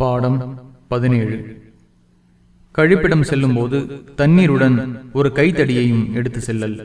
பாடம் பதினேழு. கழிப்பிடம் செல்லும்போது தண்ணீருடன் ஒரு கைத்தடியையும் எடுத்து செல்லல்.